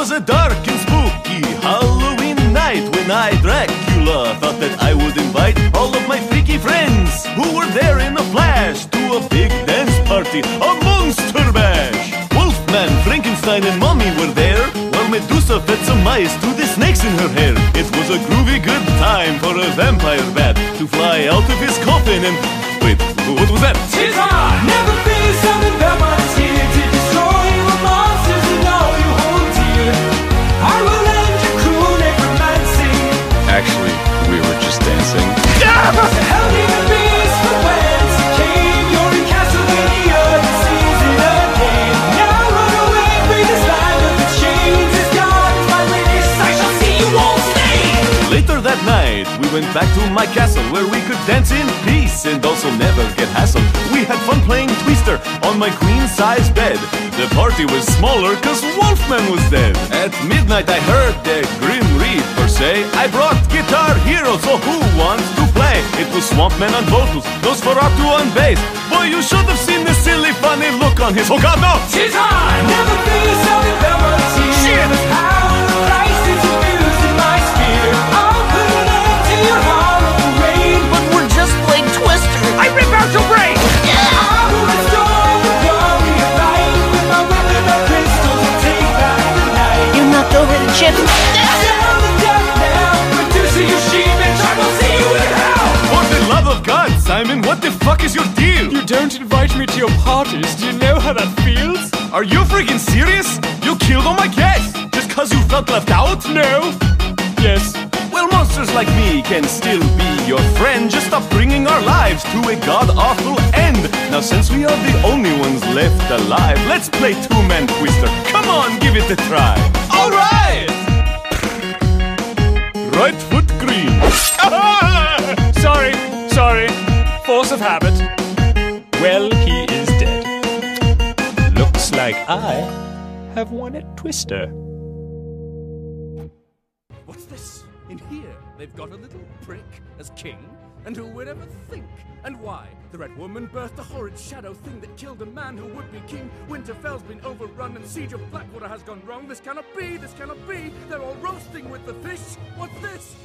was a dark and spooky Halloween night when I, Dracula, thought that I would invite all of my freaky friends who were there in a flash to a big dance party, a monster bash. Wolfman, Frankenstein, and Mummy were there, while Medusa fed some mice to the snakes in her hair. It was a groovy good time for a vampire bat to fly out of his coffin and. Wait, what was that? Tis went back to my castle where we could dance in peace and also never get hassled. We had fun playing Twister on my queen size bed. The party was smaller cause Wolfman was dead. At midnight, I heard the Grim Reaper say, I brought Guitar Hero, so who wants to play? It was Swampman on vocals, Nosferatu on bass. Boy, you should have seen the silly, funny look on his. Oh god, no! She's I! Never fear something vampires of God, Simon, what the fuck is your deal? You don't invite me to your parties. Do you know how that feels? Are you freaking serious? You killed all my guests just cause you felt left out? No. Yes. Well, monsters like me can still be your friend. Just stop bringing our lives to a god awful end. Now, since we are the only ones left alive, let's play two man twister. Come on, give it a try. All Force of habit. Well, he is dead. Looks like I have won at Twister. What's this? In here, they've got a little prick as king, and who would ever think? And why? The Red Woman birthed a horrid shadow thing that killed a man who would be king. Winterfell's been overrun, and Siege of Blackwater has gone wrong. This cannot be, this cannot be. They're all roasting with the fish. What's this?